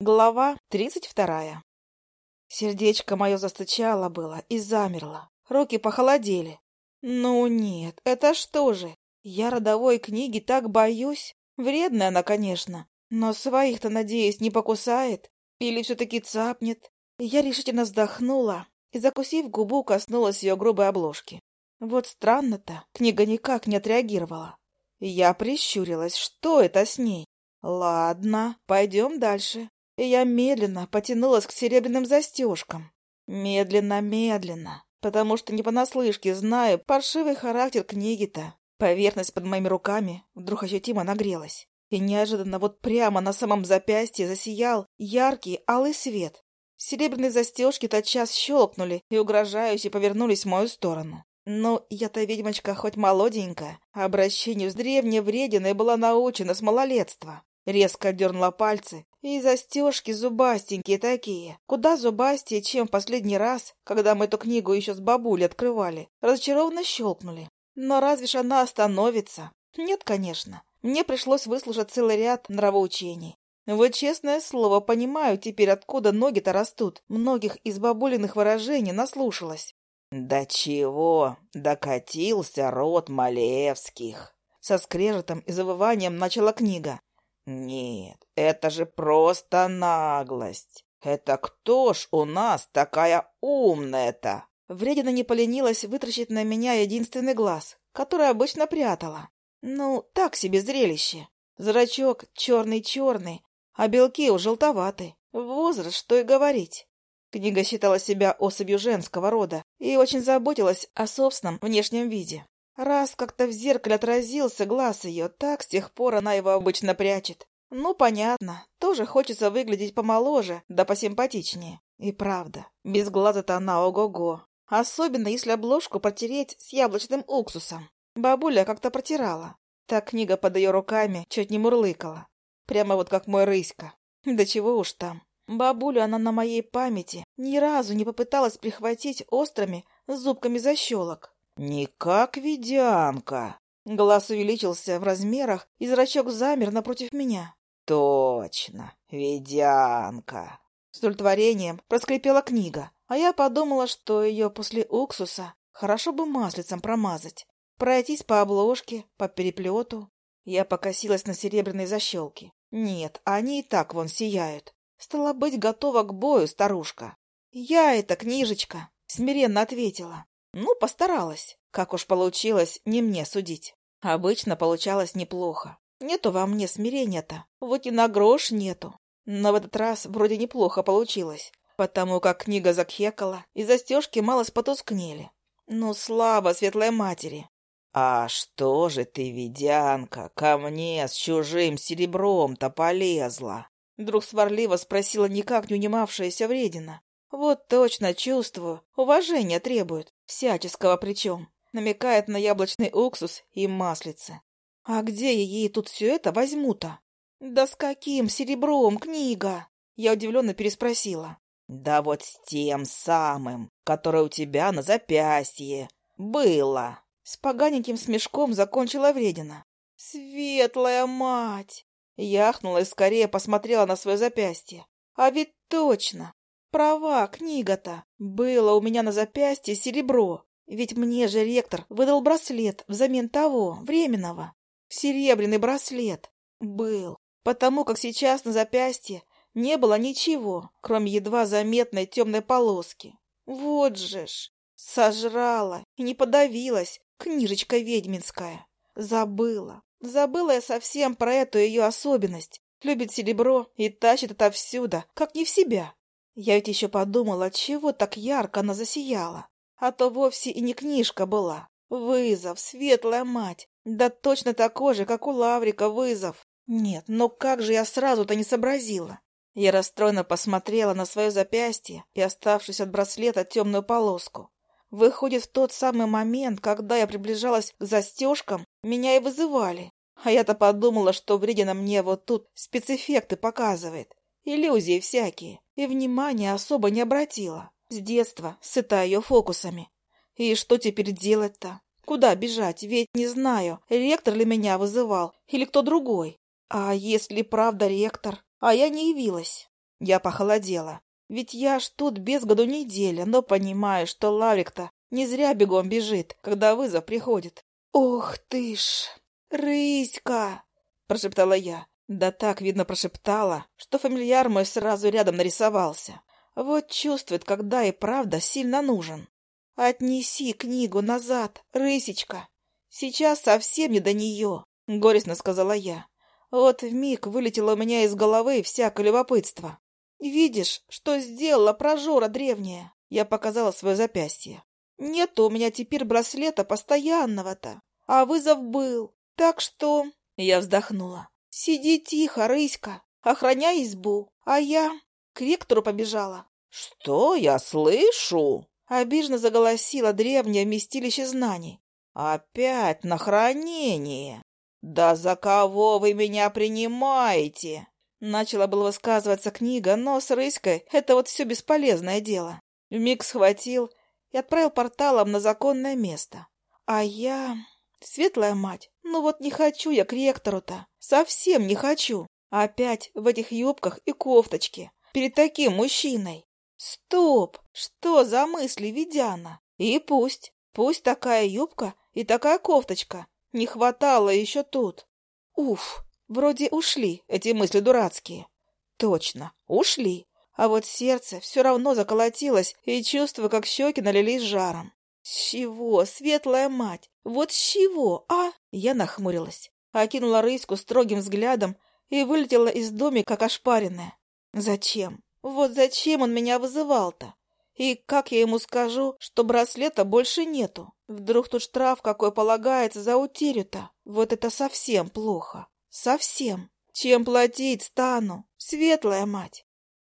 Глава тридцать вторая. Сердечко мое застучало было и замерло. Руки похолодели. Ну нет, это что же? Я родовой книги так боюсь. Вредная она, конечно, но своих-то, надеюсь, не покусает. Или все-таки цапнет. Я решительно вздохнула и, закусив губу, коснулась ее грубой обложки. Вот странно-то, книга никак не отреагировала. Я прищурилась, что это с ней? Ладно, пойдем дальше и я медленно потянулась к серебряным застежкам. Медленно-медленно, потому что не понаслышке знаю паршивый характер книги-то. Поверхность под моими руками вдруг ощутимо нагрелась, и неожиданно вот прямо на самом запястье засиял яркий алый свет. Серебряные застежки тотчас щелкнули и угрожающе повернулись в мою сторону. Но я-то ведьмочка хоть молоденькая, а обращению с древней врединой была научена с малолетства. Резко дернула пальцы, и застежки зубастенькие такие. Куда зубастее, чем в последний раз, когда мы эту книгу еще с бабулей открывали. Разочарованно щелкнули. Но разве ж она остановится? Нет, конечно. Мне пришлось выслушать целый ряд нравоучений. Вот честное слово, понимаю теперь, откуда ноги-то растут. Многих из бабулиных выражений наслушалась. Да чего докатился род Малевских?» Со скрежетом и завыванием начала книга. Нет, это же просто наглость. Это кто ж у нас такая умная-то? Вредина не поленилась вытрачить на меня единственный глаз, который обычно прятала. Ну, так себе зрелище. Зрачок черный-черный, а белки желтоваты. Возраст, что и говорить. Книга считала себя особью женского рода и очень заботилась о собственном внешнем виде. Раз как-то в зеркале отразился глаз ее, так с тех пор она его обычно прячет. Ну, понятно, тоже хочется выглядеть помоложе, да посимпатичнее. И правда, без глаза-то она ого-го. Особенно, если обложку протереть с яблочным уксусом. Бабуля как-то протирала. Та книга под ее руками чуть не мурлыкала. Прямо вот как мой рыська. Да чего уж там. Бабулю она на моей памяти ни разу не попыталась прихватить острыми зубками защелок. «Не как ведянка!» Глаз увеличился в размерах, и зрачок замер напротив меня. «Точно, ведянка!» С удовлетворением проскрипела книга, а я подумала, что ее после уксуса хорошо бы маслицем промазать, пройтись по обложке, по переплету. Я покосилась на серебряные защелки. Нет, они и так вон сияют. Стала быть готова к бою, старушка. «Я эта книжечка», — смиренно ответила. Ну, постаралась. Как уж получилось, не мне судить. Обычно получалось неплохо. Нету во мне смирения-то. Вот и на грош нету. Но в этот раз вроде неплохо получилось, потому как книга закхекала, и застежки малость потускнели. Ну, слава светлой матери. «А что же ты, ведянка, ко мне с чужим серебром-то полезла?» Вдруг сварливо спросила никак не унимавшаяся вредина. «Вот точно чувствую, уважение требует. Всяческого причем. Намекает на яблочный уксус и маслице. А где ей тут все это возьму-то? Да с каким серебром книга? Я удивленно переспросила. Да вот с тем самым, которое у тебя на запястье. Было. С поганеньким смешком закончила вредина. Светлая мать! Яхнула и скорее посмотрела на свое запястье. А ведь точно! Права, книга-то. Было у меня на запястье серебро. Ведь мне же ректор выдал браслет взамен того, временного. Серебряный браслет. Был. Потому как сейчас на запястье не было ничего, кроме едва заметной темной полоски. Вот же ж. Сожрала и не подавилась книжечка ведьминская. Забыла. Забыла я совсем про эту ее особенность. Любит серебро и тащит это отовсюду, как не в себя. Я ведь еще подумала, чего так ярко она засияла. А то вовсе и не книжка была. Вызов, светлая мать. Да точно такой же, как у Лаврика вызов. Нет, но как же я сразу-то не сообразила? Я расстроенно посмотрела на свое запястье и оставшись от браслета темную полоску. Выходит, в тот самый момент, когда я приближалась к застежкам, меня и вызывали. А я-то подумала, что Вредина мне вот тут спецэффекты показывает иллюзии всякие, и внимания особо не обратила. С детства сыта ее фокусами. И что теперь делать-то? Куда бежать? Ведь не знаю, ректор ли меня вызывал или кто другой. А если правда ректор? А я не явилась. Я похолодела. Ведь я ж тут без году неделя, но понимаю, что Лаврик-то не зря бегом бежит, когда вызов приходит. «Ох ты ж! Рыська!» – прошептала я. Да так, видно, прошептала, что фамильяр мой сразу рядом нарисовался. Вот чувствует, когда и правда сильно нужен. «Отнеси книгу назад, рысечка! Сейчас совсем не до нее!» — горестно сказала я. Вот вмиг вылетело у меня из головы всякое любопытство. «Видишь, что сделала прожора древняя?» Я показала свое запястье. «Нет у меня теперь браслета постоянного-то, а вызов был, так что...» Я вздохнула. «Сиди тихо, рыська, охраняй избу, а я к ректору побежала». «Что я слышу?» — обиженно заголосила древнее местилище знаний. «Опять на хранение! Да за кого вы меня принимаете?» Начала было высказываться книга, но с рыськой это вот все бесполезное дело. Миг схватил и отправил порталом на законное место. А я... Светлая мать, ну вот не хочу я к ректору-то. Совсем не хочу. Опять в этих юбках и кофточке. Перед таким мужчиной. Стоп! Что за мысли Ведяна? И пусть. Пусть такая юбка и такая кофточка. Не хватало еще тут. Уф, вроде ушли эти мысли дурацкие. Точно, ушли. А вот сердце все равно заколотилось, и чувствую, как щеки налились жаром. С чего, светлая мать? Вот с чего, а? Я нахмурилась, окинула рыську строгим взглядом и вылетела из домика, как ошпаренная. Зачем? Вот зачем он меня вызывал-то? И как я ему скажу, что браслета больше нету? Вдруг тут штраф какой полагается за утерю-то? Вот это совсем плохо. Совсем. Чем платить стану? Светлая мать.